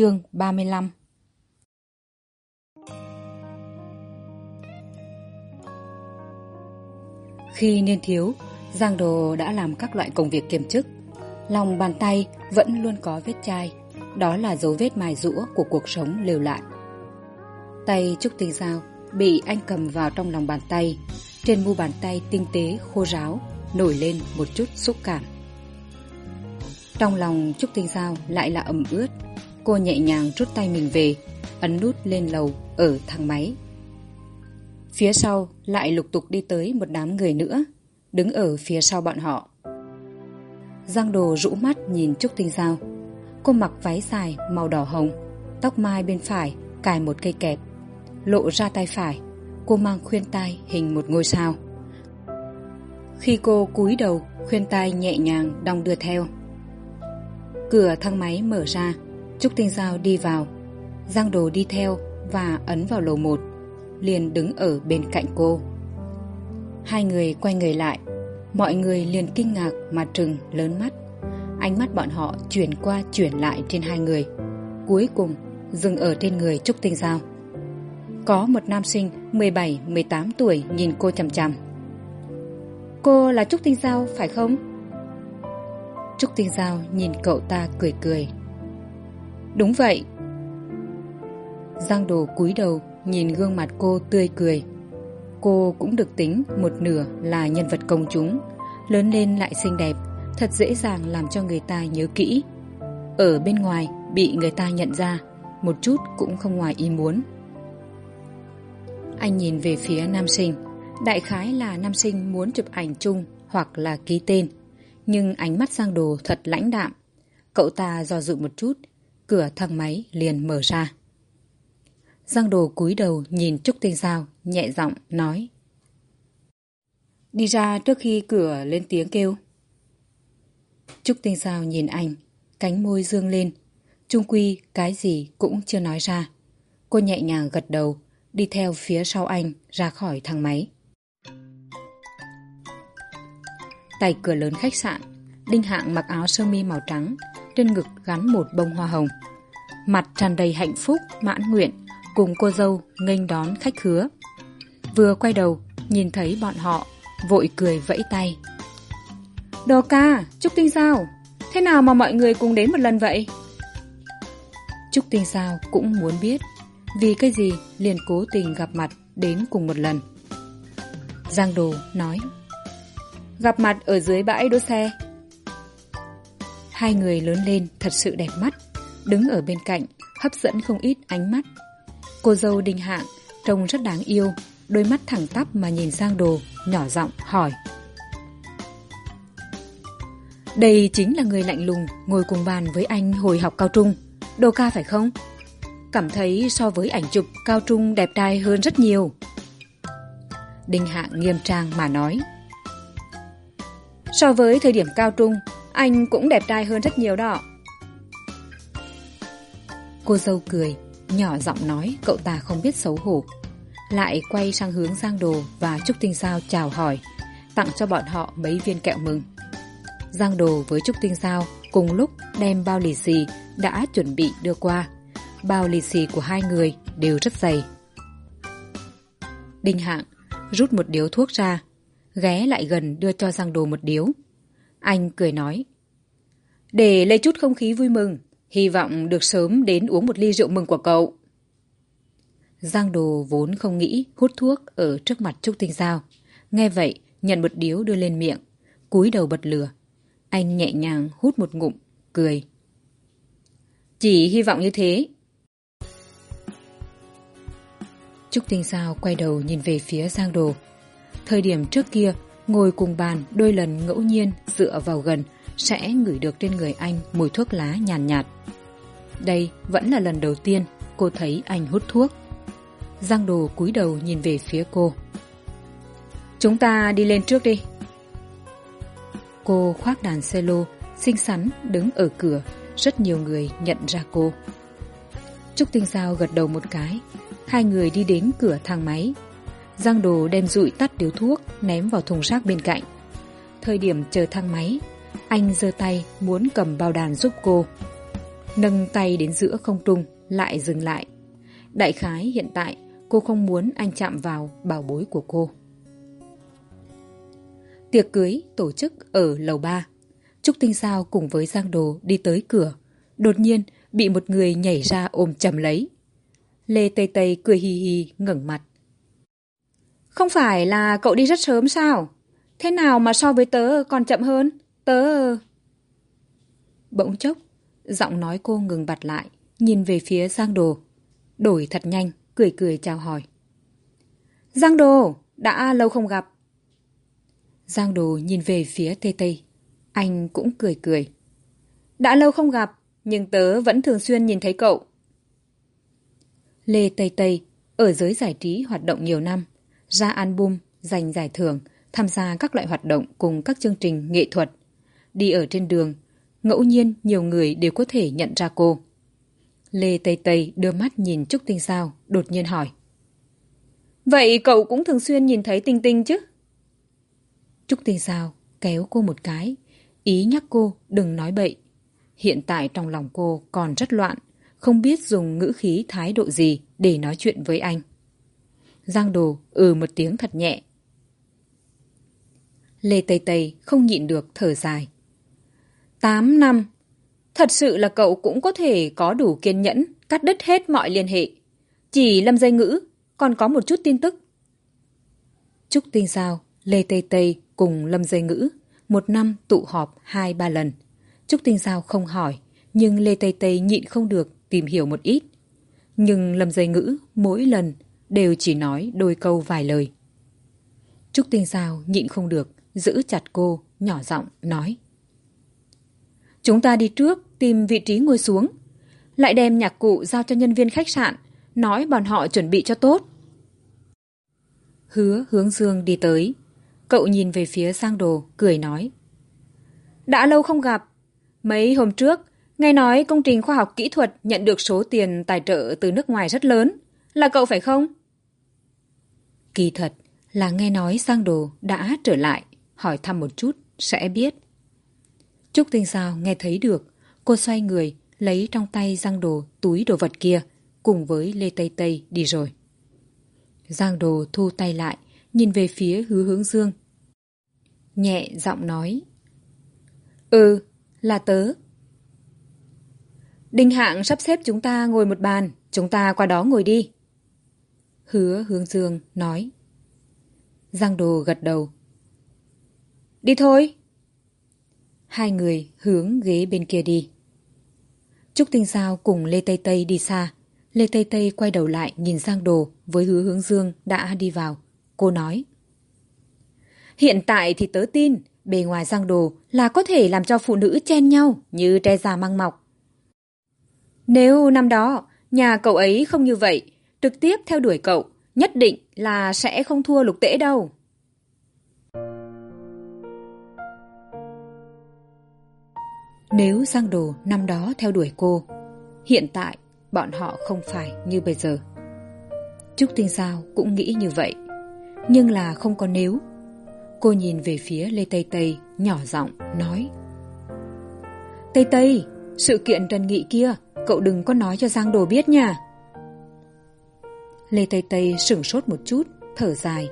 Chương ba mươi lăm Khi niên thiếu, Giang Đồ đã làm các loại công việc kiêm chức. Lòng bàn tay vẫn luôn có vết chai. Đó là dấu vết mài rũa của cuộc sống lều lại. Tay Trúc Tinh Giao bị anh cầm vào trong lòng bàn tay. Trên mu bàn tay tinh tế khô ráo nổi lên một chút xúc cảm. Trong lòng Trúc Tinh Giao lại là ẩm ướt. Cô nhẹ nhàng rút tay mình về, ấn nút lên lầu ở thang máy. Phía sau lại lục tục đi tới một đám người nữa, đứng ở phía sau bọn họ. Giang Đồ rũ mắt nhìn Trúc Tinh dao Cô mặc váy dài màu đỏ hồng, tóc mai bên phải cài một cây kẹp, lộ ra tay phải. Cô mang khuyên tai hình một ngôi sao. Khi cô cúi đầu, khuyên tai nhẹ nhàng đong đưa theo. Cửa thang máy mở ra, Trúc Tinh Giao đi vào. Giang Đồ đi theo và ấn vào lầu một, liền đứng ở bên cạnh cô. Hai người quay người lại, mọi người liền kinh ngạc mà trừng lớn mắt. Ánh mắt bọn họ chuyển qua chuyển lại trên hai người. Cuối cùng dừng ở trên người Trúc Tinh Giao. Có một nam sinh mười bảy mười tám tuổi nhìn cô chằm chằm. Cô là Trúc Tinh Giao phải không? Trúc Tinh Giao nhìn cậu ta cười cười. Đúng vậy. Giang Đồ cúi đầu nhìn gương mặt cô tươi cười. Cô cũng được tính một nửa là nhân vật công chúng, lớn lên lại xinh đẹp, thật dễ dàng làm cho người ta nhớ kỹ. Ở bên ngoài bị người ta nhận ra, một chút cũng không ngoài ý muốn. Anh nhìn về phía nam sinh, đại khái là nam sinh muốn chụp ảnh chung hoặc là ký tên nhưng ánh mắt Giang Đồ thật lãnh đạm. Cậu ta do dự một chút, cửa thang máy liền mở ra. Giang Đồ cúi đầu nhìn Trúc Tinh Giao, nhẹ giọng nói. Đi ra trước khi cửa lên tiếng kêu. Trúc Tinh Giao nhìn anh, cánh môi dương lên. Trung quy cái gì cũng chưa nói ra. Cô nhẹ nhàng gật đầu, đi theo phía sau anh ra khỏi thang máy. Tay cửa lớn khách sạn, Đinh Hạng mặc áo sơ mi màu trắng, trên ngực gắn một bông hoa hồng. Mặt tràn đầy hạnh phúc, mãn nguyện, cùng cô dâu nghênh đón khách khứa. Vừa quay đầu, nhìn thấy bọn họ, vội cười vẫy tay. Đồ ca, Trúc Tinh Sao, thế nào mà mọi người cùng đến một lần vậy? Trúc Tinh Sao cũng muốn biết, vì cái gì liền cố tình gặp mặt đến cùng một lần. Giang Đồ nói gặp mặt ở dưới bãi đỗ xe. Hai người lớn lên thật sự đẹp mắt, đứng ở bên cạnh, hấp dẫn không ít ánh mắt. Cô dâu Đinh Hạng trông rất đáng yêu, đôi mắt thẳng tắp mà nhìn Giang Đồ, nhỏ giọng hỏi. Đây chính là người lạnh lùng ngồi cùng bàn với anh hồi học cao trung, đồ ca phải không? Cảm thấy so với ảnh chụp cao trung đẹp trai hơn rất nhiều. Đinh Hạng nghiêm trang mà nói. So với thời điểm cao trung, anh cũng đẹp trai hơn rất nhiều đó. Cô dâu cười, nhỏ giọng nói cậu ta không biết xấu hổ. Lại quay sang hướng Giang Đồ và Trúc Tinh Sao chào hỏi, tặng cho bọn họ mấy viên kẹo mừng. Giang Đồ với Trúc Tinh Sao cùng lúc đem bao lì xì đã chuẩn bị đưa qua. Bao lì xì của hai người đều rất dày. Đinh Hạng rút một điếu thuốc ra, ghé lại gần đưa cho Giang Đồ một điếu. Anh cười nói. Để lấy chút không khí vui mừng, hy vọng được sớm đến uống một ly rượu mừng của cậu. Giang Đồ vốn không nghĩ hút thuốc ở trước mặt Trúc Tinh Giao. Nghe vậy, nhận một điếu đưa lên miệng, cúi đầu bật lửa. Anh nhẹ nhàng hút một ngụm, cười. Chỉ hy vọng như thế. Trúc Tinh Giao quay đầu nhìn về phía Giang Đồ. Thời điểm trước kia, ngồi cùng bàn đôi lần ngẫu nhiên dựa vào gần sẽ ngửi được trên người anh mùi thuốc lá nhàn nhạt, nhạt. Đây vẫn là lần đầu tiên cô thấy anh hút thuốc. Giang đồ cúi đầu nhìn về phía cô. Chúng ta đi lên trước đi. Cô khoác đàn cello, xinh xắn, đứng ở cửa. Rất nhiều người nhận ra cô. Trúc Tinh Giao gật đầu một cái. Hai người đi đến cửa thang máy. Giang đồ đem rụi tắt điếu thuốc, ném vào thùng rác bên cạnh. Thời điểm chờ thang máy, anh giơ tay muốn cầm bao đàn giúp cô. nâng tay đến giữa không trung lại dừng lại. Đại khái hiện tại cô không muốn anh chạm vào bảo bối của cô. Tiệc cưới tổ chức ở lầu ba. Trúc tinh sao cùng với giang đồ đi tới cửa. Đột nhiên bị một người nhảy ra ôm chầm lấy. Lê tây tây cười hì hì ngẩng mặt không phải là cậu đi rất sớm sao? Thế nào mà so với tớ còn chậm hơn? Tớ bỗng chốc, giọng nói cô ngừng bặt lại, nhìn về phía giang đồ. Đổi thật nhanh, cười cười chào hỏi. Giang đồ, đã lâu không gặp. Giang đồ nhìn về phía tây tây anh cũng cười cười. Đã lâu không gặp, nhưng tớ vẫn thường xuyên nhìn thấy cậu. Lê tây tây ở giới giải trí hoạt động nhiều năm ra album, giành giải thưởng, tham gia các loại hoạt động cùng các chương trình nghệ thuật. Đi ở trên đường, ngẫu nhiên nhiều người đều có thể nhận ra cô. Lê tây tây đưa mắt nhìn trúc tinh sao, đột nhiên hỏi. Vậy cậu cũng thường xuyên nhìn thấy tinh tinh chứ? Trúc tinh sao kéo cô một cái, ý nhắc cô đừng nói bậy. Hiện tại trong lòng cô còn rất loạn, không biết dùng ngữ khí thái độ gì để nói chuyện với anh giang đồ ừ một tiếng thật nhẹ. Lê tây tây không nhịn được thở dài. Tám năm, thật sự là cậu cũng có thể có đủ kiên nhẫn, cắt đứt hết mọi liên hệ. Chỉ lâm dây ngữ, còn có một chút tin tức. Trúc tinh giao lê tây tây cùng lâm dây ngữ một năm tụ họp hai ba lần. Trúc tinh giao không hỏi, nhưng lê tây tây nhịn không được tìm hiểu một ít. Nhưng lâm dây ngữ mỗi lần đều chỉ nói đôi câu vài lời. Trúc tinh giao nhịn không được, giữ chặt cô, nhỏ giọng nói. Chúng ta đi trước, tìm vị trí ngồi xuống. Lại đem nhạc cụ giao cho nhân viên khách sạn, nói bọn họ chuẩn bị cho tốt. Hứa hướng dương đi tới. Cậu nhìn về phía sang đồ, cười nói. Đã lâu không gặp. Mấy hôm trước, nghe nói công trình khoa học kỹ thuật nhận được số tiền tài trợ từ nước ngoài rất lớn. Là cậu phải không? Kỳ thật, là nghe nói giang đồ đã trở lại, hỏi thăm một chút, sẽ biết. Trúc tinh sao nghe thấy được, cô xoay người, lấy trong tay giang đồ túi đồ vật kia, cùng với lê tây tây đi rồi. Giang đồ thu tay lại, nhìn về phía hứa hướng dương. Nhẹ giọng nói ừ là tớ. Đinh hạng sắp xếp chúng ta ngồi một bàn, chúng ta qua đó ngồi đi hứa hướng dương nói. Giang đồ gật đầu. Đi thôi. Hai người hướng ghế bên kia đi. Trúc tinh sao cùng lê tây tây đi xa. Lê tây tây quay đầu lại nhìn giang đồ với hứa hướng dương đã đi vào. Cô nói. Hiện tại thì tớ tin, bề ngoài giang đồ là có thể làm cho phụ nữ chen nhau như tre già măng mọc. Nếu năm đó nhà cậu ấy không như vậy trực tiếp theo đuổi cậu, nhất định là sẽ không thua lục tễ đâu. Nếu giang đồ năm đó theo đuổi cô, hiện tại bọn họ không phải như bây giờ. Trúc tinh Giao cũng nghĩ như vậy, nhưng là không có nếu. Cô nhìn về phía lê tây tây nhỏ giọng nói, tây tây, sự kiện trần nghị kia, cậu đừng có nói cho giang đồ biết nha lê tây tây sửng sốt một chút, thở dài.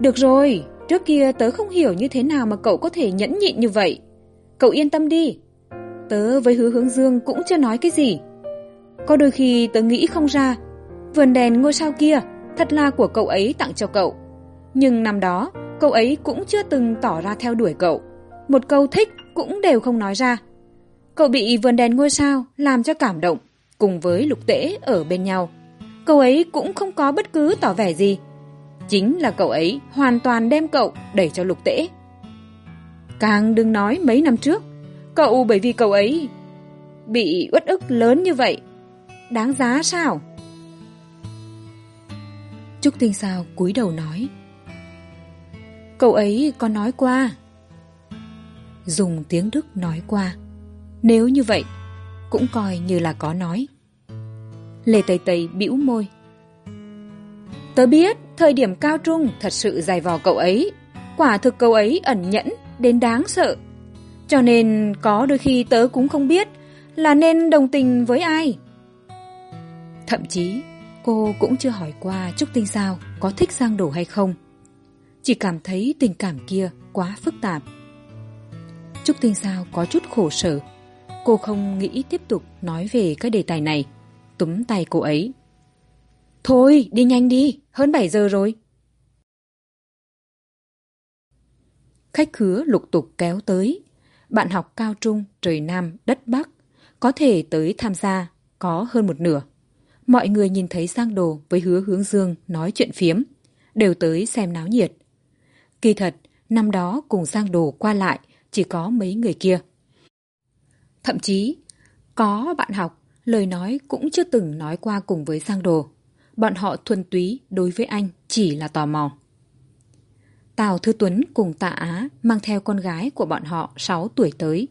Được rồi, trước kia tớ không hiểu như thế nào mà cậu có thể nhẫn nhịn như vậy. Cậu yên tâm đi. Tớ với hứa hướng dương cũng chưa nói cái gì. Có đôi khi tớ nghĩ không ra, vườn đèn ngôi sao kia, thật là của cậu ấy tặng cho cậu. Nhưng năm đó, cậu ấy cũng chưa từng tỏ ra theo đuổi cậu. Một câu thích cũng đều không nói ra. Cậu bị vườn đèn ngôi sao làm cho cảm động, cùng với lục tễ ở bên nhau cậu ấy cũng không có bất cứ tỏ vẻ gì. Chính là cậu ấy hoàn toàn đem cậu đẩy cho lục tễ. Càng đừng nói mấy năm trước, cậu bởi vì cậu ấy bị uất ức lớn như vậy. Đáng giá sao? Trúc tinh sao cúi đầu nói. Cậu ấy có nói qua. Dùng tiếng đức nói qua. Nếu như vậy, cũng coi như là có nói lê tây tây bĩu môi. Tớ biết thời điểm cao trung thật sự dài vò cậu ấy. Quả thực cậu ấy ẩn nhẫn, đến đáng sợ. Cho nên có đôi khi tớ cũng không biết là nên đồng tình với ai. Thậm chí, cô cũng chưa hỏi qua trúc tinh sao có thích giang đồ hay không. Chỉ cảm thấy tình cảm kia quá phức tạp. Trúc tinh sao có chút khổ sở. Cô không nghĩ tiếp tục nói về cái đề tài này túm tay cô ấy. Thôi, đi nhanh đi, hơn bảy giờ rồi. Khách khứa lục tục kéo tới. Bạn học cao trung, trời nam, đất bắc, có thể tới tham gia, có hơn một nửa. Mọi người nhìn thấy sang đồ với hứa hướng dương nói chuyện phiếm, đều tới xem náo nhiệt. Kỳ thật, năm đó cùng sang đồ qua lại, chỉ có mấy người kia. Thậm chí, có bạn học lời nói cũng chưa từng nói qua cùng với Giang đồ. Bọn họ thuần túy đối với anh chỉ là tò mò. Tào thư tuấn cùng tạ á mang theo con gái của bọn họ sáu tuổi tới.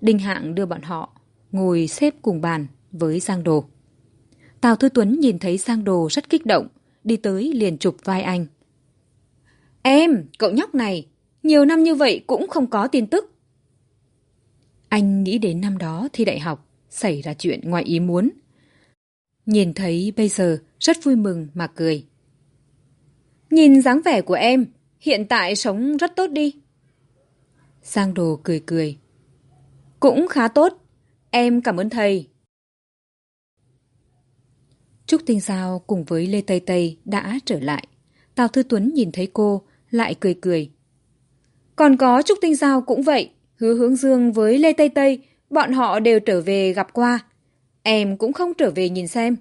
Đinh hạng đưa bọn họ ngồi xếp cùng bàn với giang đồ. Tào thư tuấn nhìn thấy giang đồ rất kích động, đi tới liền chụp vai anh. Em, cậu nhóc này, nhiều năm như vậy cũng không có tin tức. Anh nghĩ đến năm đó thi đại học xảy ra chuyện ngoài ý muốn. Nhìn thấy bây giờ, rất vui mừng mà cười. Nhìn dáng vẻ của em, hiện tại sống rất tốt đi. Giang đồ cười cười. Cũng khá tốt, em cảm ơn thầy. Trúc tinh giao cùng với lê tây tây đã trở lại. Tào thư tuấn nhìn thấy cô, lại cười cười. Còn có trúc tinh giao cũng vậy, hứa hướng dương với lê tây tây bọn họ đều trở về gặp qua. Em cũng không trở về nhìn xem.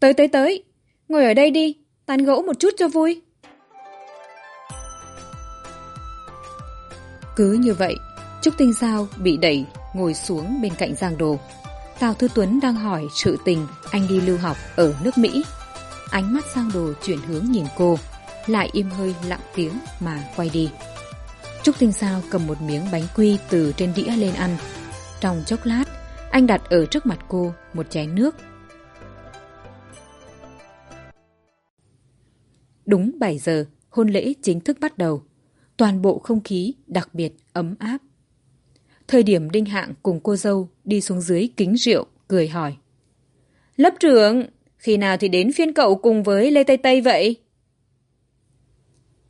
Tới tới tới. Ngồi ở đây đi, tán gẫu một chút cho vui. Cứ như vậy, trúc tinh giao bị đẩy ngồi xuống bên cạnh giang đồ. Tào thư tuấn đang hỏi sự tình anh đi lưu học ở nước mỹ. Ánh mắt giang đồ chuyển hướng nhìn cô, lại im hơi lặng tiếng mà quay đi. Trúc tinh sao cầm một miếng bánh quy từ trên đĩa lên ăn trong chốc lát, anh đặt ở trước mặt cô một chén nước. Đúng bảy giờ, hôn lễ chính thức bắt đầu. Toàn bộ không khí đặc biệt ấm áp. Thời điểm đinh hạng cùng cô dâu đi xuống dưới kính rượu, cười hỏi. Lớp trưởng, khi nào thì đến phiên cậu cùng với lê tây tây vậy?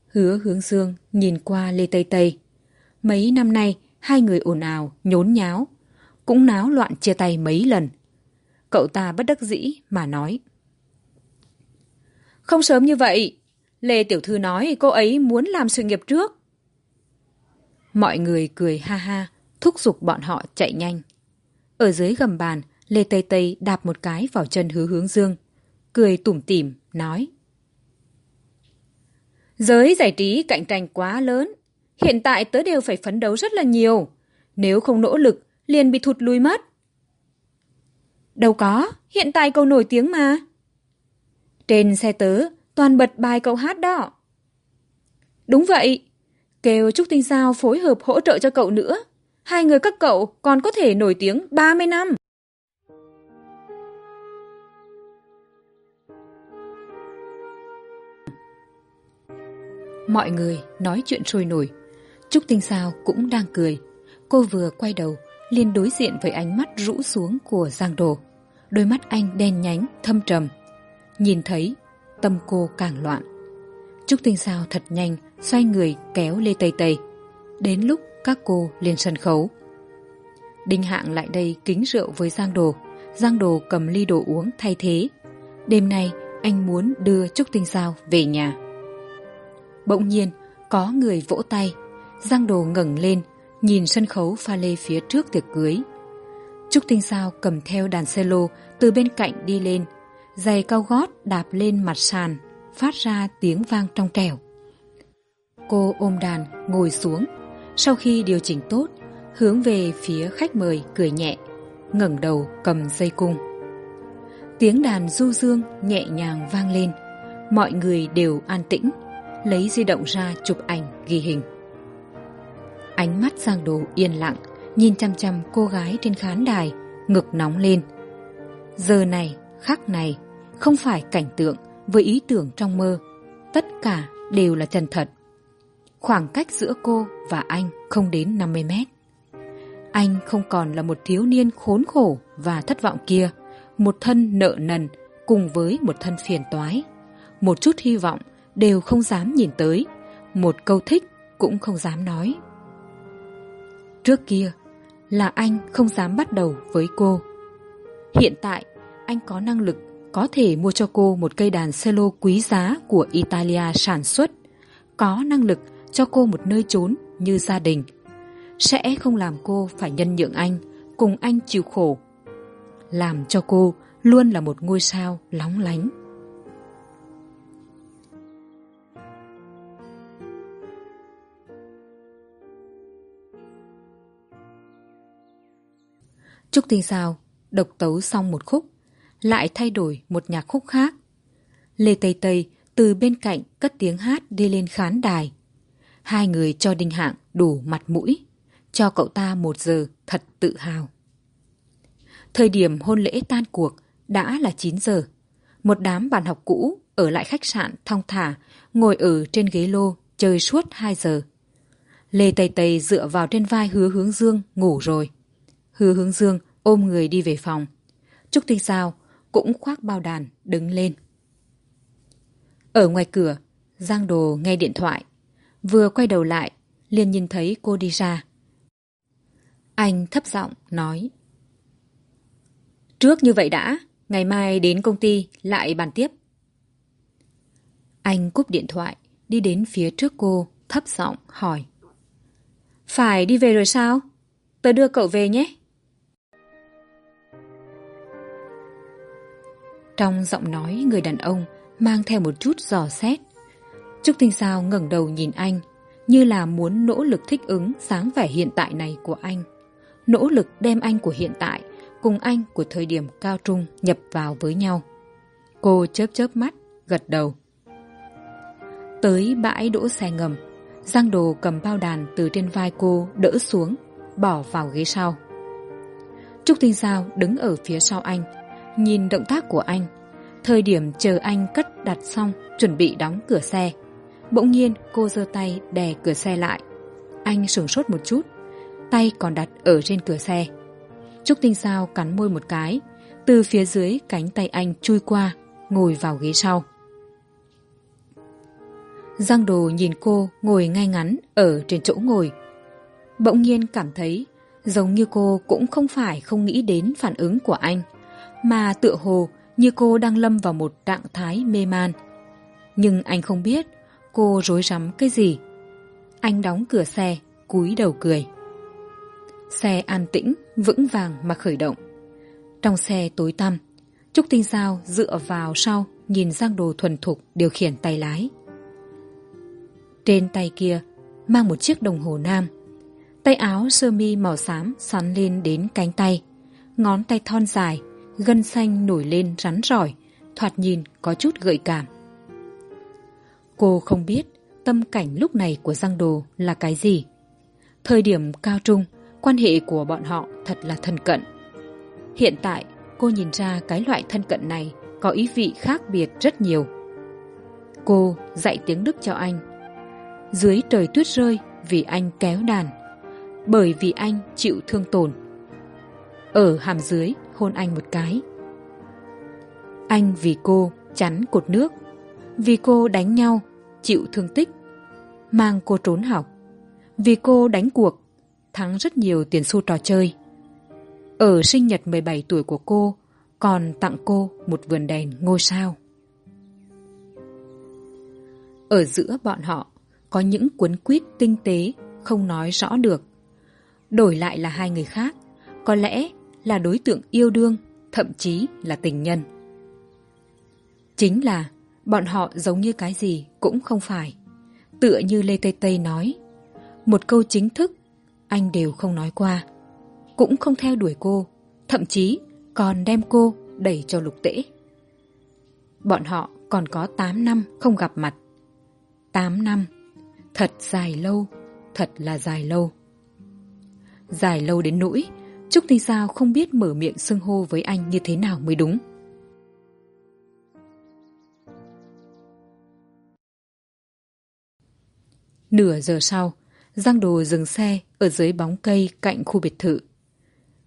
Hứa hướng dương nhìn qua lê tây tây. Mấy năm nay, hai người ồn ào, nhốn nháo cũng náo loạn chia tay mấy lần. Cậu ta bất đắc dĩ mà nói, không sớm như vậy, lê tiểu thư nói cô ấy muốn làm sự nghiệp trước. Mọi người cười ha ha, thúc giục bọn họ chạy nhanh. Ở dưới gầm bàn, lê tây tây đạp một cái vào chân hứa hướng dương, cười tủm tỉm, nói, giới giải trí cạnh tranh quá lớn, hiện tại tớ đều phải phấn đấu rất là nhiều. Nếu không nỗ lực liền bị thụt lùi mất. Đâu có, hiện tại cậu nổi tiếng mà. Trên xe tớ toàn bật bài cậu hát đó. Đúng vậy, kêu trúc tinh sao phối hợp hỗ trợ cho cậu nữa. Hai người các cậu còn có thể nổi tiếng ba mươi năm. Mọi người nói chuyện sôi nổi. Trúc tinh sao cũng đang cười. Cô vừa quay đầu liền đối diện với ánh mắt rũ xuống của giang đồ. Đôi mắt anh đen nhánh, thâm trầm. Nhìn thấy, tâm cô càng loạn. Trúc tinh sao thật nhanh, xoay người kéo lê tây tây. Đến lúc các cô lên sân khấu. Đinh hạng lại đây kính rượu với giang đồ. Giang đồ cầm ly đồ uống thay thế. Đêm nay, anh muốn đưa trúc tinh sao về nhà. Bỗng nhiên, có người vỗ tay. Giang đồ ngẩng lên nhìn sân khấu pha lê phía trước tiệc cưới. Trúc tinh sao cầm theo đàn cello từ bên cạnh đi lên, giày cao gót đạp lên mặt sàn, phát ra tiếng vang trong trẻo. Cô ôm đàn, ngồi xuống. Sau khi điều chỉnh tốt, hướng về phía khách mời cười nhẹ, ngẩng đầu cầm dây cung. Tiếng đàn du dương nhẹ nhàng vang lên. Mọi người đều an tĩnh, lấy di động ra chụp ảnh ghi hình ánh mắt giang đồ yên lặng, nhìn chăm chăm cô gái trên khán đài, ngực nóng lên. Giờ này, khắc này, không phải cảnh tượng với ý tưởng trong mơ, tất cả đều là chân thật. Khoảng cách giữa cô và anh không đến năm mươi mét. Anh không còn là một thiếu niên khốn khổ và thất vọng kia, một thân nợ nần cùng với một thân phiền toái. Một chút hy vọng đều không dám nhìn tới, một câu thích cũng không dám nói trước kia, là anh không dám bắt đầu với cô. Hiện tại, anh có năng lực có thể mua cho cô một cây đàn cello quý giá của italia sản xuất, có năng lực cho cô một nơi trốn như gia đình. Sẽ không làm cô phải nhân nhượng anh, cùng anh chịu khổ. Làm cho cô luôn là một ngôi sao lóng lánh. Trúc tinh sao? Độc tấu xong một khúc, lại thay đổi một nhạc khúc khác. Lê tây tây từ bên cạnh cất tiếng hát đi lên khán đài. Hai người cho đinh hạng đủ mặt mũi, cho cậu ta một giờ thật tự hào. Thời điểm hôn lễ tan cuộc đã là chín giờ. Một đám bạn học cũ ở lại khách sạn thong thả, ngồi ở trên ghế lô chơi suốt hai giờ. Lê tây tây dựa vào trên vai hứa hướng dương ngủ rồi hứa hướng dương ôm người đi về phòng. Trúc tinh sao cũng khoác bao đàn đứng lên. Ở ngoài cửa, giang đồ nghe điện thoại. Vừa quay đầu lại, liền nhìn thấy cô đi ra. Anh thấp giọng nói, trước như vậy đã, ngày mai đến công ty lại bàn tiếp. Anh cúp điện thoại, đi đến phía trước cô, thấp giọng hỏi, phải đi về rồi sao? Tớ đưa cậu về nhé. Trong giọng nói, người đàn ông mang theo một chút dò xét. Trúc tinh sao ngẩng đầu nhìn anh, như là muốn nỗ lực thích ứng sáng vẻ hiện tại này của anh. Nỗ lực đem anh của hiện tại cùng anh của thời điểm cao trung nhập vào với nhau. Cô chớp chớp mắt, gật đầu. Tới bãi đỗ xe ngầm, giang đồ cầm bao đàn từ trên vai cô đỡ xuống, bỏ vào ghế sau. Trúc tinh giao đứng ở phía sau anh nhìn động tác của anh. Thời điểm chờ anh cất đặt xong, chuẩn bị đóng cửa xe, bỗng nhiên cô giơ tay đè cửa xe lại. Anh sửng sốt một chút, tay còn đặt ở trên cửa xe. Trúc tinh sao cắn môi một cái, từ phía dưới cánh tay anh chui qua, ngồi vào ghế sau. Giang đồ nhìn cô ngồi ngay ngắn ở trên chỗ ngồi. Bỗng nhiên cảm thấy giống như cô cũng không phải không nghĩ đến phản ứng của anh mà tựa hồ như cô đang lâm vào một trạng thái mê man. Nhưng anh không biết cô rối rắm cái gì. Anh đóng cửa xe, cúi đầu cười. Xe an tĩnh, vững vàng mà khởi động. Trong xe tối tăm, trúc tinh giao dựa vào sau nhìn giang đồ thuần thục điều khiển tay lái. Trên tay kia mang một chiếc đồng hồ nam. Tay áo sơ mi màu xám xoắn lên đến cánh tay, ngón tay thon dài gân xanh nổi lên rắn rỏi, thoạt nhìn có chút gợi cảm. Cô không biết tâm cảnh lúc này của giang đồ là cái gì. Thời điểm cao trung, quan hệ của bọn họ thật là thân cận. Hiện tại, cô nhìn ra cái loại thân cận này có ý vị khác biệt rất nhiều. Cô dạy tiếng đức cho anh. Dưới trời tuyết rơi vì anh kéo đàn, bởi vì anh chịu thương tổn. Ở hàm dưới hôn anh một cái. Anh vì cô chắn cột nước, vì cô đánh nhau, chịu thương tích, mang cô trốn học. Vì cô đánh cuộc, thắng rất nhiều tiền xu trò chơi. Ở sinh nhật bảy tuổi của cô, còn tặng cô một vườn đèn ngôi sao. Ở giữa bọn họ, có những cuốn quýt tinh tế không nói rõ được. Đổi lại là hai người khác, có lẽ là đối tượng yêu đương, thậm chí là tình nhân. Chính là, bọn họ giống như cái gì cũng không phải. Tựa như lê tây tây nói, một câu chính thức, anh đều không nói qua. Cũng không theo đuổi cô, thậm chí còn đem cô đẩy cho lục tễ. Bọn họ còn có tám năm không gặp mặt. Tám năm, thật dài lâu, thật là dài lâu. Dài lâu đến nỗi trúc tinh sao không biết mở miệng xưng hô với anh như thế nào mới đúng nửa giờ sau Giang Đồ dừng xe ở dưới bóng cây cạnh khu biệt thự.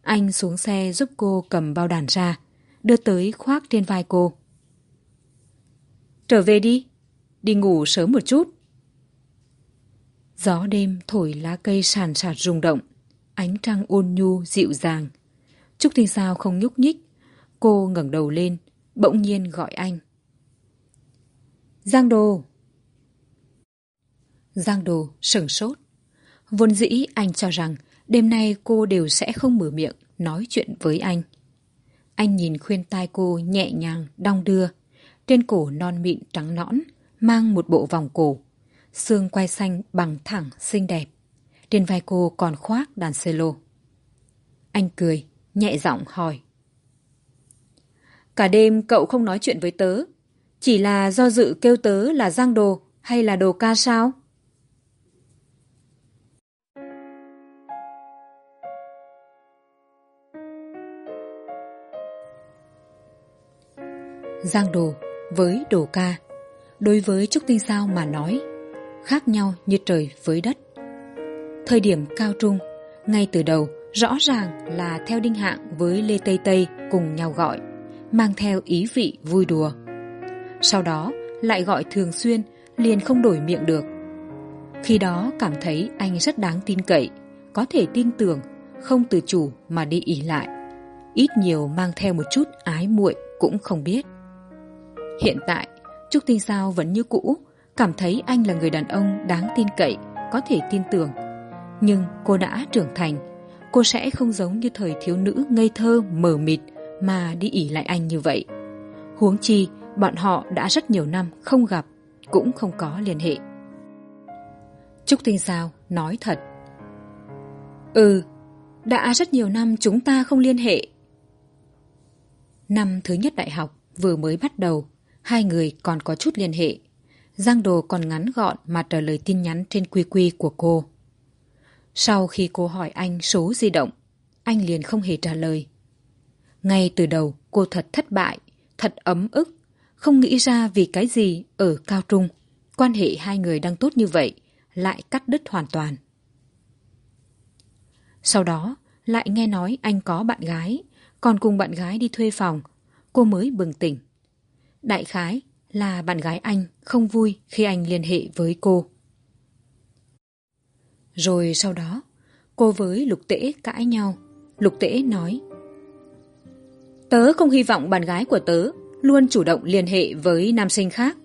Anh xuống xe giúp cô cầm bao đàn ra, đưa tới khoác trên vai cô. Trở về đi, đi ngủ sớm một chút. Gió đêm thổi lá cây sàn sạt rung động, ánh trăng ôn nhu dịu dàng. Trúc Tinh Sao không nhúc nhích, cô ngẩng đầu lên, bỗng nhiên gọi anh. Giang Đồ! Giang Đồ sừng sốt. Vốn dĩ anh cho rằng đêm nay cô đều sẽ không mở miệng nói chuyện với anh. Anh nhìn khuyên tai cô nhẹ nhàng, đong đưa. Trên cổ non mịn trắng nõn, mang một bộ vòng cổ. Xương quai xanh bằng thẳng, xinh đẹp. Trên vai cô còn khoác đàn cello. Anh cười, nhẹ giọng hỏi. Cả đêm cậu không nói chuyện với tớ. Chỉ là do dự kêu tớ là Giang Đồ hay là Đồ Ca sao? Giang Đồ với Đồ Ca đối với Trúc Tinh Sao mà nói khác nhau như trời với đất. Thời điểm cao trung, ngay từ đầu rõ ràng là theo Đinh Hạng với Lê Tây Tây cùng nhau gọi, mang theo ý vị vui đùa. Sau đó lại gọi thường xuyên liền không đổi miệng được. Khi đó cảm thấy anh rất đáng tin cậy, có thể tin tưởng, không từ chủ mà đi ỉ lại. Ít nhiều mang theo một chút ái muội cũng không biết. Hiện tại, Trúc Tinh Sao vẫn như cũ, cảm thấy anh là người đàn ông đáng tin cậy, có thể tin tưởng. Nhưng cô đã trưởng thành, cô sẽ không giống như thời thiếu nữ ngây thơ, mờ mịt mà đi ỉ lại anh như vậy. Huống chi, bọn họ đã rất nhiều năm không gặp, cũng không có liên hệ. Trúc Tinh Sao nói thật. Ừ, đã rất nhiều năm chúng ta không liên hệ. Năm thứ nhất đại học vừa mới bắt đầu, hai người còn có chút liên hệ. Giang Đồ còn ngắn gọn mà trả lời tin nhắn trên quy quy của cô. Sau khi cô hỏi anh số di động, anh liền không hề trả lời. Ngay từ đầu cô thật thất bại, thật ấm ức, không nghĩ ra vì cái gì ở cao trung, quan hệ hai người đang tốt như vậy, lại cắt đứt hoàn toàn. Sau đó, lại nghe nói anh có bạn gái, còn cùng bạn gái đi thuê phòng, cô mới bừng tỉnh. Đại khái là bạn gái anh không vui khi anh liên hệ với cô. Rồi sau đó, cô với Lục Tễ cãi nhau. Lục Tễ nói Tớ không hy vọng bạn gái của tớ luôn chủ động liên hệ với nam sinh khác.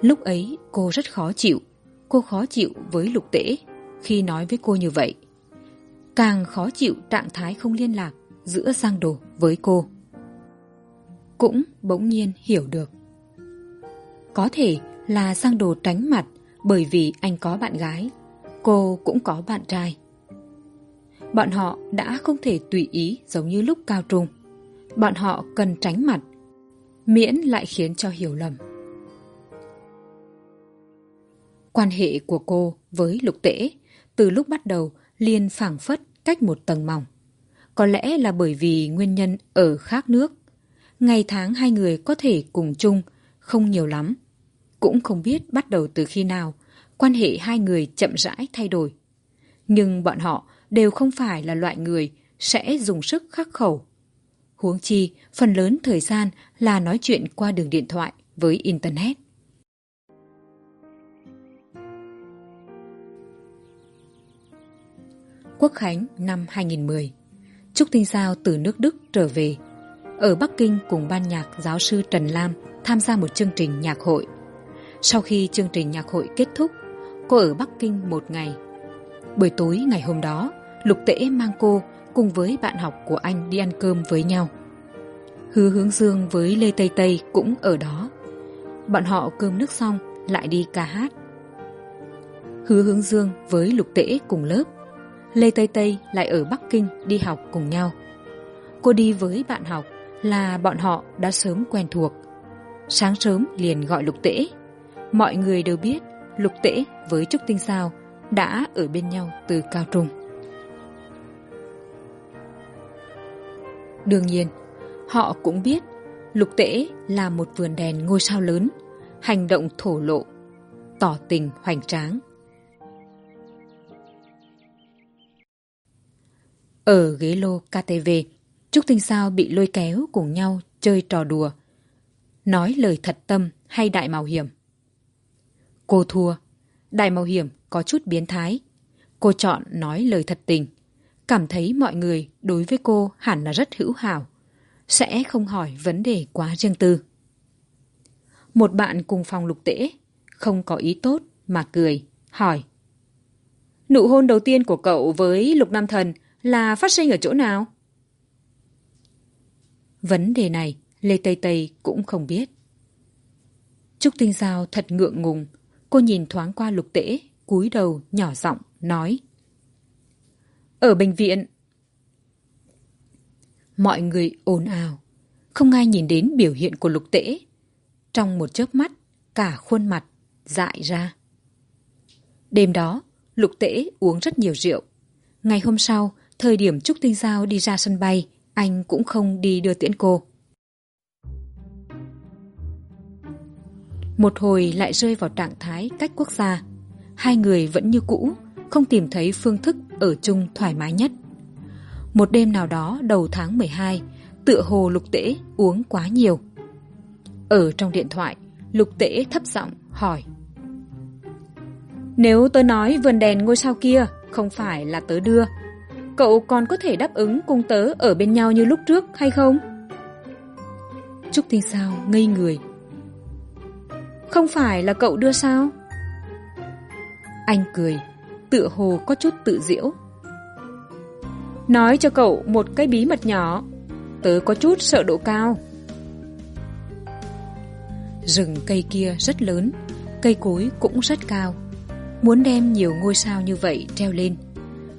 Lúc ấy cô rất khó chịu. Cô khó chịu với Lục Tễ khi nói với cô như vậy. Càng khó chịu trạng thái không liên lạc giữa Giang Đồ với cô cũng bỗng nhiên hiểu được. Có thể là sang đồ tránh mặt bởi vì anh có bạn gái, cô cũng có bạn trai. Bọn họ đã không thể tùy ý giống như lúc cao trung. Bọn họ cần tránh mặt, miễn lại khiến cho hiểu lầm. Quan hệ của cô với lục tễ từ lúc bắt đầu liền phảng phất cách một tầng mỏng. Có lẽ là bởi vì nguyên nhân ở khác nước ngày tháng hai người có thể cùng chung không nhiều lắm. Cũng không biết bắt đầu từ khi nào quan hệ hai người chậm rãi thay đổi. Nhưng bọn họ đều không phải là loại người sẽ dùng sức khắc khẩu. Huống chi, phần lớn thời gian là nói chuyện qua đường điện thoại với Internet. Quốc Khánh năm 2010 Trúc Tinh Giao từ nước Đức trở về ở Bắc Kinh cùng ban nhạc giáo sư Trần Lam tham gia một chương trình nhạc hội. Sau khi chương trình nhạc hội kết thúc, cô ở Bắc Kinh một ngày. Buổi tối ngày hôm đó, Lục Tễ mang cô cùng với bạn học của anh đi ăn cơm với nhau. Hứa Hướng Dương với Lê Tây Tây cũng ở đó. Bọn họ cơm nước xong lại đi ca hát. Hứa Hướng Dương với Lục Tễ cùng lớp. Lê Tây Tây lại ở Bắc Kinh đi học cùng nhau. Cô đi với bạn học là bọn họ đã sớm quen thuộc. Sáng sớm liền gọi lục tễ mọi người đều biết lục tễ với trúc tinh sao đã ở bên nhau từ cao trung. Đương nhiên, họ cũng biết lục tễ là một vườn đèn ngôi sao lớn, hành động thổ lộ, tỏ tình hoành tráng. Ở ghế lô ktv trúc tinh sao bị lôi kéo cùng nhau chơi trò đùa, nói lời thật tâm hay đại mạo hiểm. Cô thua. đài mạo hiểm có chút biến thái. Cô chọn nói lời thật tình. Cảm thấy mọi người đối với cô hẳn là rất hữu hảo. Sẽ không hỏi vấn đề quá riêng tư. Một bạn cùng phòng lục tễ, không có ý tốt mà cười, hỏi. Nụ hôn đầu tiên của cậu với Lục Nam Thần là phát sinh ở chỗ nào? Vấn đề này, Lê Tây Tây cũng không biết. Trúc Tinh Giao thật ngượng ngùng. Cô nhìn thoáng qua lục tễ, cúi đầu, nhỏ giọng, nói. Ở bệnh viện. Mọi người ồn ào. Không ai nhìn đến biểu hiện của lục tễ. Trong một chớp mắt, cả khuôn mặt dại ra. Đêm đó, lục tễ uống rất nhiều rượu. Ngày hôm sau, thời điểm Trúc Tinh Giao đi ra sân bay, anh cũng không đi đưa tiễn cô. Một hồi lại rơi vào trạng thái cách quốc gia. Hai người vẫn như cũ, không tìm thấy phương thức ở chung thoải mái nhất. Một đêm nào đó đầu tháng hai, tựa hồ lục tễ uống quá nhiều. Ở trong điện thoại, lục tễ thấp giọng hỏi. Nếu tớ nói vườn đèn ngôi sao kia không phải là tớ đưa, cậu còn có thể đáp ứng cùng tớ ở bên nhau như lúc trước hay không? Trúc Tinh Sao ngây người không phải là cậu đưa sao? Anh cười, tựa hồ có chút tự diễu. Nói cho cậu một cái bí mật nhỏ, tớ có chút sợ độ cao. Rừng cây kia rất lớn, cây cối cũng rất cao. Muốn đem nhiều ngôi sao như vậy treo lên.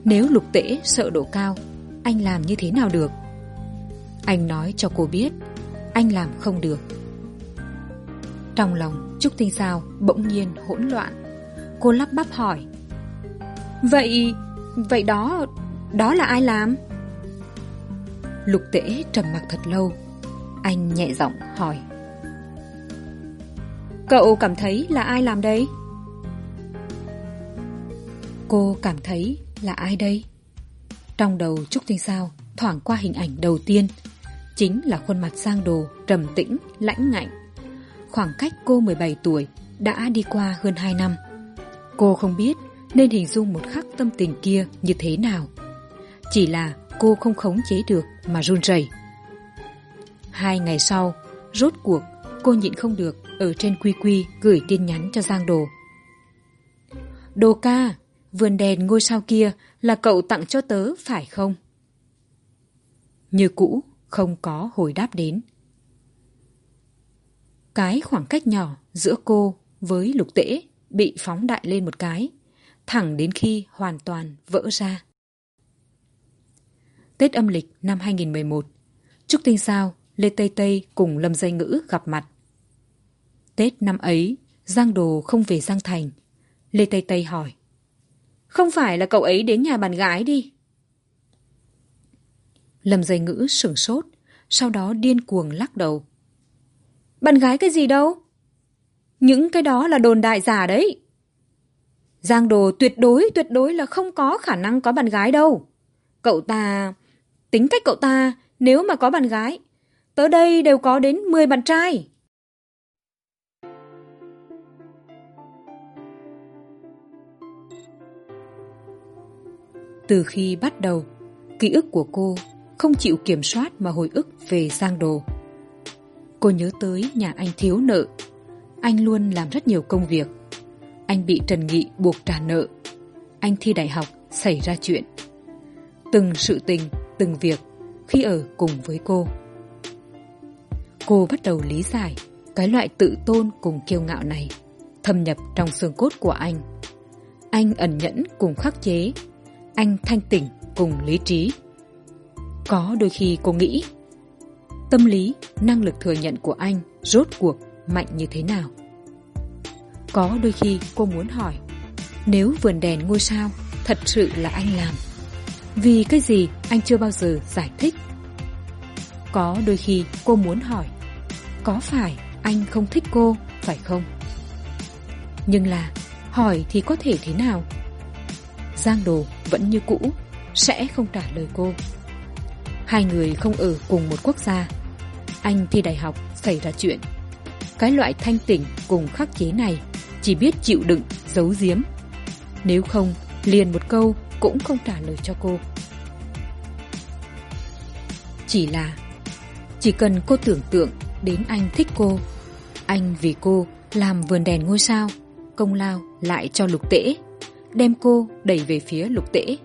Nếu lục tễ sợ độ cao, anh làm như thế nào được? Anh nói cho cô biết, anh làm không được. Trong lòng Trúc Tinh Giao bỗng nhiên hỗn loạn. Cô lắp bắp hỏi. Vậy, vậy đó, đó là ai làm? Lục tễ trầm mặc thật lâu. Anh nhẹ giọng hỏi. Cậu cảm thấy là ai làm đây? Cô cảm thấy là ai đây? Trong đầu Trúc Tinh Sao thoảng qua hình ảnh đầu tiên chính là khuôn mặt sang đồ trầm tĩnh, lãnh ngạnh khoảng cách cô 17 tuổi đã đi qua hơn 2 năm. Cô không biết nên hình dung một khắc tâm tình kia như thế nào. Chỉ là cô không khống chế được mà run rẩy. Hai ngày sau, rốt cuộc cô nhịn không được ở trên quy quy gửi tin nhắn cho Giang Đồ. Đồ ca, vườn đèn ngôi sao kia là cậu tặng cho tớ phải không? Như cũ, không có hồi đáp đến. Cái khoảng cách nhỏ giữa cô với lục tễ bị phóng đại lên một cái, thẳng đến khi hoàn toàn vỡ ra. Tết âm lịch năm 2011, Trúc Tinh Sao, Lê Tây Tây cùng Lâm Dây Ngữ gặp mặt. Tết năm ấy, Giang Đồ không về Giang Thành. Lê Tây Tây hỏi. Không phải là cậu ấy đến nhà bạn gái đi. Lâm Dây Ngữ sửng sốt, sau đó điên cuồng lắc đầu. Bạn gái cái gì đâu? Những cái đó là đồn đại giả đấy. Giang Đồ tuyệt đối, tuyệt đối là không có khả năng có bạn gái đâu. Cậu ta... Tính cách cậu ta, nếu mà có bạn gái, tới đây đều có đến 10 bạn trai. Từ khi bắt đầu, ký ức của cô không chịu kiểm soát mà hồi ức về Giang Đồ. Cô nhớ tới nhà anh thiếu nợ. Anh luôn làm rất nhiều công việc. Anh bị Trần Nghị buộc trả nợ. Anh thi đại học xảy ra chuyện. Từng sự tình, từng việc khi ở cùng với cô. Cô bắt đầu lý giải cái loại tự tôn cùng kiêu ngạo này thâm nhập trong xương cốt của anh. Anh ẩn nhẫn cùng khắc chế. Anh thanh tỉnh cùng lý trí. Có đôi khi cô nghĩ tâm lý, năng lực thừa nhận của anh rốt cuộc mạnh như thế nào? Có đôi khi cô muốn hỏi, nếu vườn đèn ngôi sao thật sự là anh làm, vì cái gì anh chưa bao giờ giải thích? Có đôi khi cô muốn hỏi, có phải anh không thích cô, phải không? Nhưng là, hỏi thì có thể thế nào? Giang đồ vẫn như cũ, sẽ không trả lời cô hai người không ở cùng một quốc gia. Anh thi đại học xảy ra chuyện. Cái loại thanh tỉnh cùng khắc chế này chỉ biết chịu đựng, giấu giếm. Nếu không, liền một câu cũng không trả lời cho cô. Chỉ là, chỉ cần cô tưởng tượng đến anh thích cô, anh vì cô làm vườn đèn ngôi sao, công lao lại cho lục tễ, đem cô đẩy về phía lục tễ.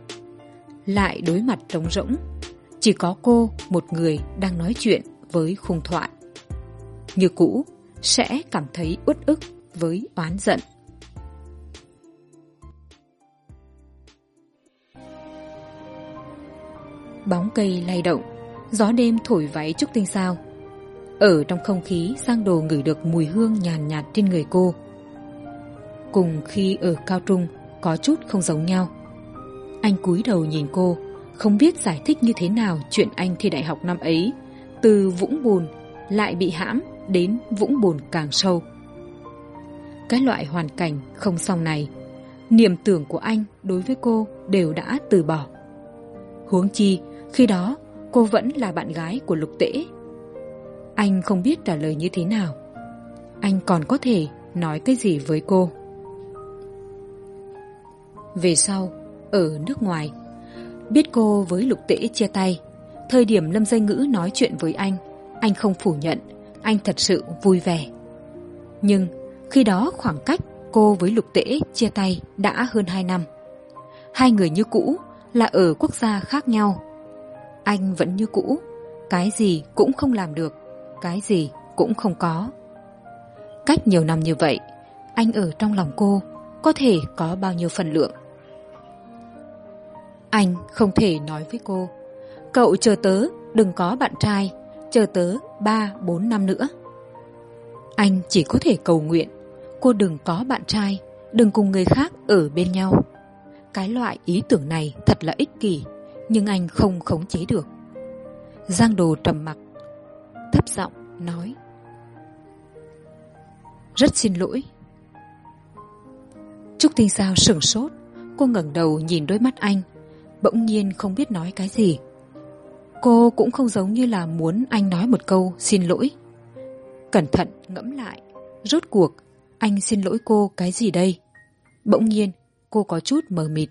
Lại đối mặt trống rỗng chỉ có cô, một người đang nói chuyện với khung thoại. Như cũ, sẽ cảm thấy uất ức với oán giận. Bóng cây lay động, gió đêm thổi váy trúc tinh sao. Ở trong không khí sang đồ ngửi được mùi hương nhàn nhạt trên người cô. Cùng khi ở cao trung, có chút không giống nhau. Anh cúi đầu nhìn cô không biết giải thích như thế nào chuyện anh thi đại học năm ấy. Từ vũng bùn lại bị hãm đến vũng bùn càng sâu. Cái loại hoàn cảnh không xong này, niềm tưởng của anh đối với cô đều đã từ bỏ. Huống chi, khi đó cô vẫn là bạn gái của lục tễ. Anh không biết trả lời như thế nào. Anh còn có thể nói cái gì với cô? Về sau, ở nước ngoài biết cô với lục tễ chia tay. Thời điểm lâm dây ngữ nói chuyện với anh anh không phủ nhận, anh thật sự vui vẻ. Nhưng khi đó khoảng cách cô với lục tễ chia tay đã hơn hai năm. Hai người như cũ là ở quốc gia khác nhau. Anh vẫn như cũ, cái gì cũng không làm được, cái gì cũng không có. Cách nhiều năm như vậy, anh ở trong lòng cô có thể có bao nhiêu phần lượng? Anh không thể nói với cô. Cậu chờ tớ, đừng có bạn trai. Chờ tớ ba, bốn năm nữa. Anh chỉ có thể cầu nguyện. Cô đừng có bạn trai. Đừng cùng người khác ở bên nhau. Cái loại ý tưởng này thật là ích kỷ, nhưng anh không khống chế được. Giang đồ trầm mặc, thấp giọng nói, rất xin lỗi. Trúc tinh sao sửng sốt, cô ngẩng đầu nhìn đôi mắt anh bỗng nhiên không biết nói cái gì. Cô cũng không giống như là muốn anh nói một câu xin lỗi. Cẩn thận ngẫm lại, rốt cuộc, anh xin lỗi cô cái gì đây? Bỗng nhiên, cô có chút mờ mịt.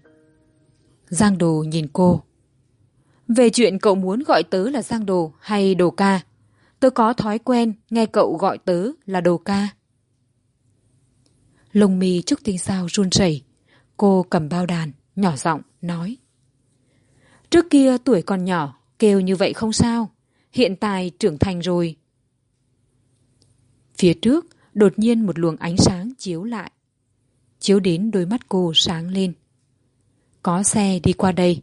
Giang đồ nhìn cô. Về chuyện cậu muốn gọi tớ là giang đồ hay đồ ca? Tớ có thói quen nghe cậu gọi tớ là đồ ca. Lông mi trúc tinh sao run rẩy, cô cầm bao đàn, nhỏ giọng nói trước kia tuổi còn nhỏ, kêu như vậy không sao. Hiện tại trưởng thành rồi. Phía trước, đột nhiên một luồng ánh sáng chiếu lại. Chiếu đến đôi mắt cô sáng lên. Có xe đi qua đây.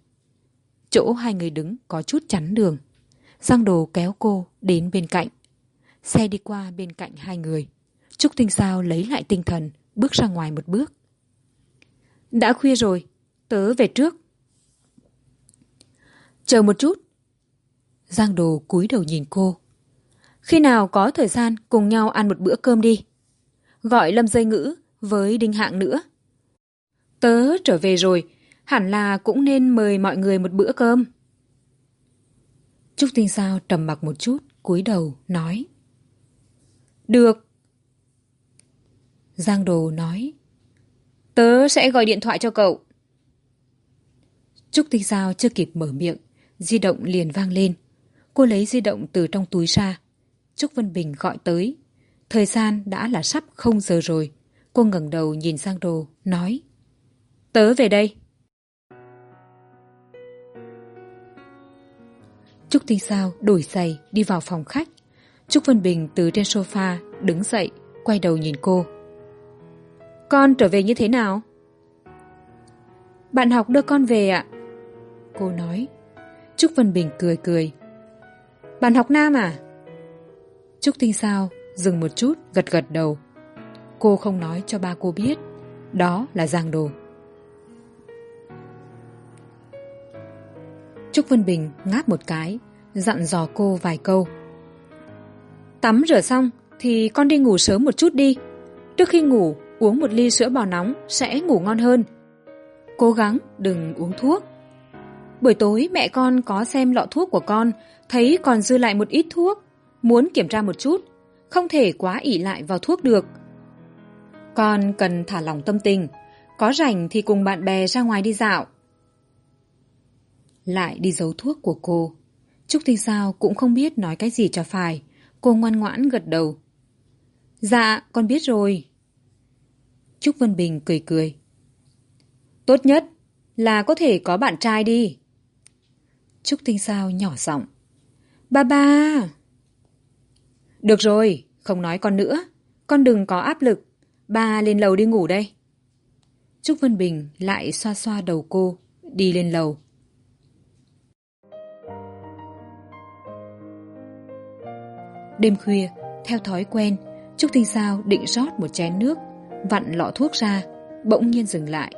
Chỗ hai người đứng có chút chắn đường. Giang đồ kéo cô đến bên cạnh. Xe đi qua bên cạnh hai người. Trúc tinh sao lấy lại tinh thần, bước ra ngoài một bước. Đã khuya rồi, tớ về trước chờ một chút. Giang đồ cúi đầu nhìn cô. Khi nào có thời gian cùng nhau ăn một bữa cơm đi? Gọi lâm dây ngữ với đinh hạng nữa. Tớ trở về rồi, hẳn là cũng nên mời mọi người một bữa cơm. Trúc tinh sao trầm mặc một chút, cúi đầu, nói. Được. Giang đồ nói. Tớ sẽ gọi điện thoại cho cậu. Trúc tinh sao chưa kịp mở miệng di động liền vang lên. Cô lấy di động từ trong túi ra. Trúc vân bình gọi tới. Thời gian đã là sắp không giờ rồi. Cô ngẩng đầu nhìn sang đồ nói, tớ về đây. Trúc tinh sao đổi giày, đi vào phòng khách. Trúc vân bình từ trên sofa đứng dậy, quay đầu nhìn cô. Con trở về như thế nào? Bạn học đưa con về ạ. Cô nói trúc vân bình cười cười. Bạn học nam à? Trúc tinh sao dừng một chút, gật gật đầu. Cô không nói cho ba cô biết. Đó là giang đồ. Trúc vân bình ngáp một cái, dặn dò cô vài câu. Tắm rửa xong thì con đi ngủ sớm một chút đi. Trước khi ngủ, uống một ly sữa bò nóng sẽ ngủ ngon hơn. Cố gắng đừng uống thuốc. Buổi tối mẹ con có xem lọ thuốc của con, thấy còn dư lại một ít thuốc. Muốn kiểm tra một chút, không thể quá ỉ lại vào thuốc được. Con cần thả lỏng tâm tình, có rảnh thì cùng bạn bè ra ngoài đi dạo. Lại đi giấu thuốc của cô. Trúc Tinh Sao cũng không biết nói cái gì cho phải. Cô ngoan ngoãn gật đầu. Dạ, con biết rồi. Trúc Vân Bình cười cười. Tốt nhất là có thể có bạn trai đi. Trúc Tinh Sao nhỏ giọng. Ba ba! Được rồi, không nói con nữa. Con đừng có áp lực. Ba lên lầu đi ngủ đây. Trúc Vân Bình lại xoa xoa đầu cô, đi lên lầu. Đêm khuya, theo thói quen, Trúc Tinh Sao định rót một chén nước, vặn lọ thuốc ra, bỗng nhiên dừng lại.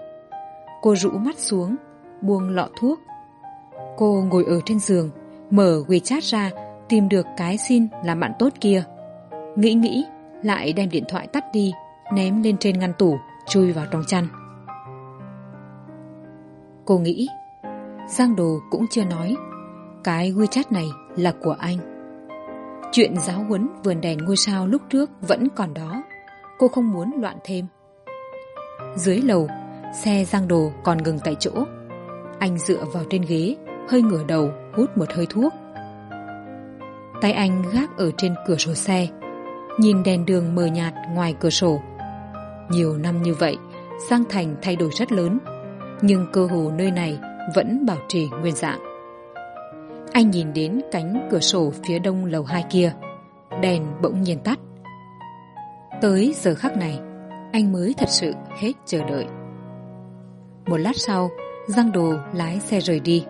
Cô rũ mắt xuống, buông lọ thuốc. Cô ngồi ở trên giường, mở WeChat ra, tìm được cái xin làm bạn tốt kia. Nghĩ nghĩ, lại đem điện thoại tắt đi, ném lên trên ngăn tủ, chui vào trong chăn. Cô nghĩ, Giang Đồ cũng chưa nói, cái WeChat này là của anh. Chuyện giáo huấn vườn đèn ngôi sao lúc trước vẫn còn đó, cô không muốn loạn thêm. Dưới lầu, xe Giang Đồ còn ngừng tại chỗ. Anh dựa vào trên ghế, hơi ngửa đầu, hút một hơi thuốc. Tay anh gác ở trên cửa sổ xe, nhìn đèn đường mờ nhạt ngoài cửa sổ. Nhiều năm như vậy, Giang Thành thay đổi rất lớn, nhưng cơ hồ nơi này vẫn bảo trì nguyên dạng. Anh nhìn đến cánh cửa sổ phía đông lầu hai kia, đèn bỗng nhiên tắt. Tới giờ khắc này, anh mới thật sự hết chờ đợi. Một lát sau, Giang Đồ lái xe rời đi.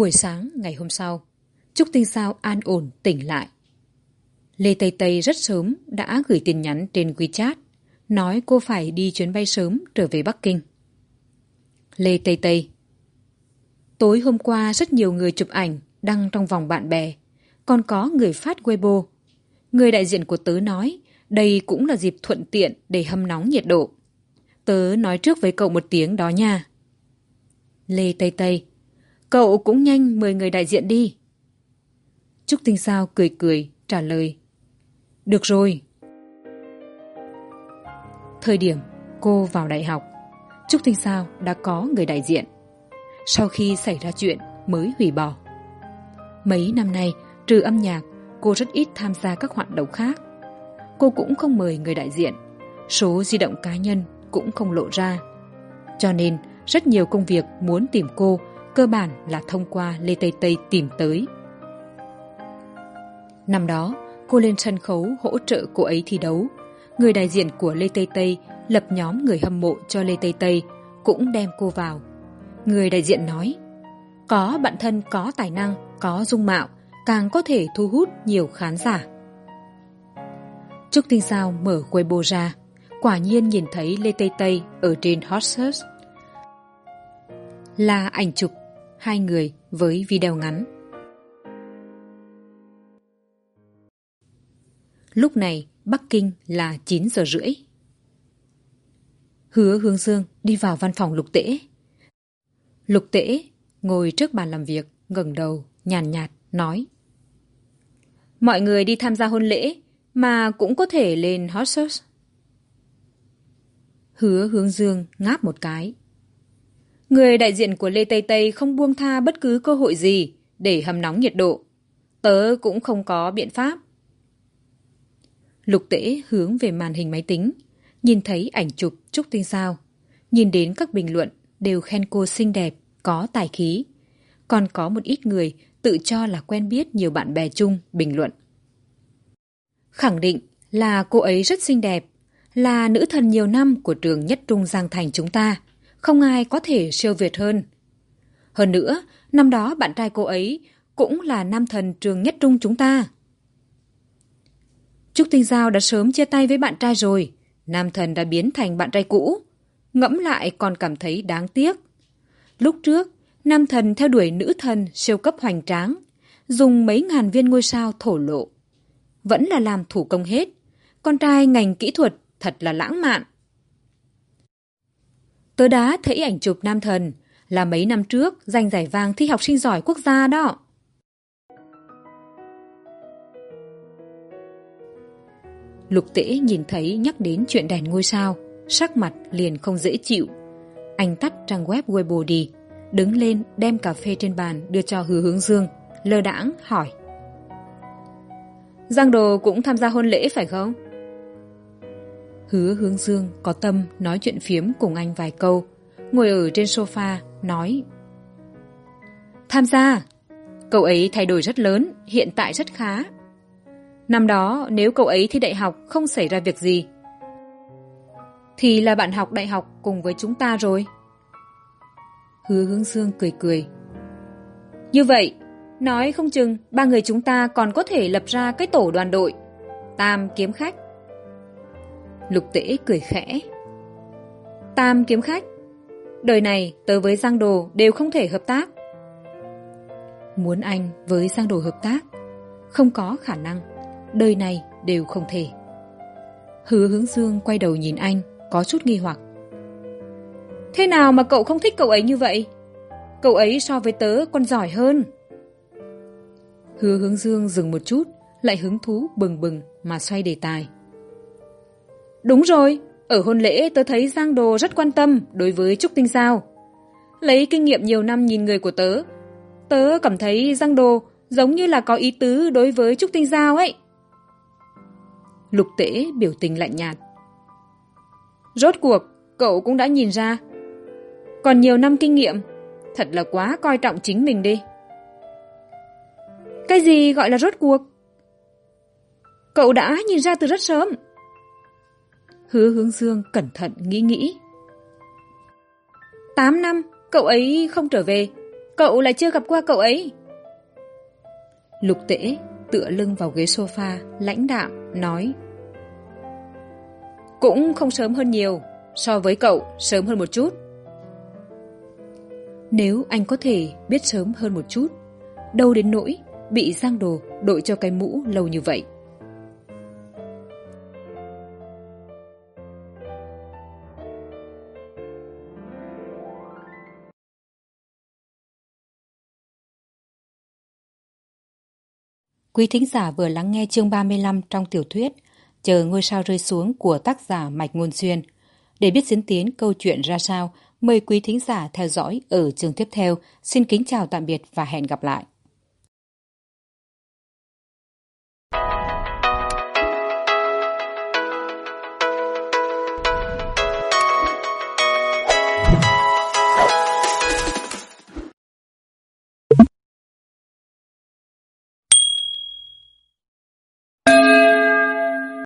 Buổi sáng ngày hôm sau, Trúc Tinh Sao an ổn tỉnh lại. Lê Tây Tây rất sớm đã gửi tin nhắn trên WeChat, nói cô phải đi chuyến bay sớm trở về Bắc Kinh. Lê Tây Tây Tối hôm qua rất nhiều người chụp ảnh đăng trong vòng bạn bè, còn có người phát Weibo. Người đại diện của tớ nói đây cũng là dịp thuận tiện để hâm nóng nhiệt độ. Tớ nói trước với cậu một tiếng đó nha. Lê Tây Tây Cậu cũng nhanh mời người đại diện đi. Trúc Tinh Sao cười cười, trả lời. Được rồi. Thời điểm cô vào đại học, Trúc Tinh Sao đã có người đại diện. Sau khi xảy ra chuyện mới hủy bỏ. Mấy năm nay, trừ âm nhạc, cô rất ít tham gia các hoạt động khác. Cô cũng không mời người đại diện. Số di động cá nhân cũng không lộ ra. Cho nên, rất nhiều công việc muốn tìm cô cơ bản là thông qua Lê Tây Tây tìm tới. Năm đó, cô lên sân khấu hỗ trợ cô ấy thi đấu. Người đại diện của Lê Tây Tây lập nhóm người hâm mộ cho Lê Tây Tây, cũng đem cô vào. Người đại diện nói, có bạn thân có tài năng, có dung mạo, càng có thể thu hút nhiều khán giả. Trúc Tinh Sao mở Weibo ra, quả nhiên nhìn thấy Lê Tây Tây ở trên Hot Search. Là ảnh chụp hai người với video ngắn. Lúc này, Bắc Kinh là chín giờ rưỡi. Hứa Hướng Dương đi vào văn phòng Lục Tễ. Lục Tễ ngồi trước bàn làm việc, ngẩng đầu, nhàn nhạt, nói. Mọi người đi tham gia hôn lễ, mà cũng có thể lên hot search. Hứa Hướng Dương ngáp một cái. Người đại diện của Lê Tây Tây không buông tha bất cứ cơ hội gì để hầm nóng nhiệt độ. Tớ cũng không có biện pháp. Lục tễ hướng về màn hình máy tính, nhìn thấy ảnh chụp Trúc Tinh Sao. Nhìn đến các bình luận đều khen cô xinh đẹp, có tài khí. Còn có một ít người tự cho là quen biết nhiều bạn bè chung bình luận. Khẳng định là cô ấy rất xinh đẹp, là nữ thần nhiều năm của trường nhất trung Giang Thành chúng ta không ai có thể siêu việt hơn. Hơn nữa, năm đó bạn trai cô ấy cũng là nam thần trường nhất trung chúng ta. Trúc Tinh Giao đã sớm chia tay với bạn trai rồi, nam thần đã biến thành bạn trai cũ. Ngẫm lại còn cảm thấy đáng tiếc. Lúc trước, nam thần theo đuổi nữ thần siêu cấp hoành tráng, dùng mấy ngàn viên ngôi sao thổ lộ. Vẫn là làm thủ công hết, con trai ngành kỹ thuật thật là lãng mạn. Tớ đã thấy ảnh chụp nam thần, là mấy năm trước giành giải vàng thi học sinh giỏi quốc gia đó. Lục tễ nhìn thấy nhắc đến chuyện đèn ngôi sao, sắc mặt liền không dễ chịu. Anh tắt trang web Weibo đi, đứng lên đem cà phê trên bàn đưa cho hứa hướng dương, lơ đãng hỏi. Giang Đồ cũng tham gia hôn lễ phải không? Hứa hướng dương có tâm nói chuyện phiếm cùng anh vài câu, ngồi ở trên sofa, nói. Tham gia! Cậu ấy thay đổi rất lớn, hiện tại rất khá. Năm đó, nếu cậu ấy thi đại học không xảy ra việc gì, thì là bạn học đại học cùng với chúng ta rồi. Hứa hướng dương cười cười. Như vậy, nói không chừng ba người chúng ta còn có thể lập ra cái tổ đoàn đội. Tam kiếm khách. Lục tễ cười khẽ. Tam kiếm khách. Đời này tớ với Giang Đồ đều không thể hợp tác. Muốn anh với Giang Đồ hợp tác, không có khả năng. Đời này đều không thể. Hứa hướng dương quay đầu nhìn anh, có chút nghi hoặc. Thế nào mà cậu không thích cậu ấy như vậy? Cậu ấy so với tớ còn giỏi hơn. Hứa hướng dương dừng một chút, lại hứng thú bừng bừng mà xoay đề tài. Đúng rồi, ở hôn lễ tớ thấy Giang Đồ rất quan tâm đối với Trúc Tinh Giao. Lấy kinh nghiệm nhiều năm nhìn người của tớ, tớ cảm thấy Giang Đồ giống như là có ý tứ đối với Trúc Tinh Giao ấy. Lục tễ biểu tình lạnh nhạt. Rốt cuộc, cậu cũng đã nhìn ra. Còn nhiều năm kinh nghiệm, thật là quá coi trọng chính mình đi. Cái gì gọi là rốt cuộc? Cậu đã nhìn ra từ rất sớm. Hứa hướng dương cẩn thận nghĩ nghĩ. Tám năm, cậu ấy không trở về. Cậu lại chưa gặp qua cậu ấy. Lục tễ tựa lưng vào ghế sofa, lãnh đạm, nói. Cũng không sớm hơn nhiều, so với cậu sớm hơn một chút. Nếu anh có thể biết sớm hơn một chút, đâu đến nỗi bị giang đồ đội cho cái mũ lâu như vậy. Quý thính giả vừa lắng nghe chương 35 trong tiểu thuyết Chờ ngôi sao rơi xuống của tác giả Mạch Ngôn Xuyên. Để biết diễn tiến câu chuyện ra sao, mời quý thính giả theo dõi ở chương tiếp theo. Xin kính chào tạm biệt và hẹn gặp lại.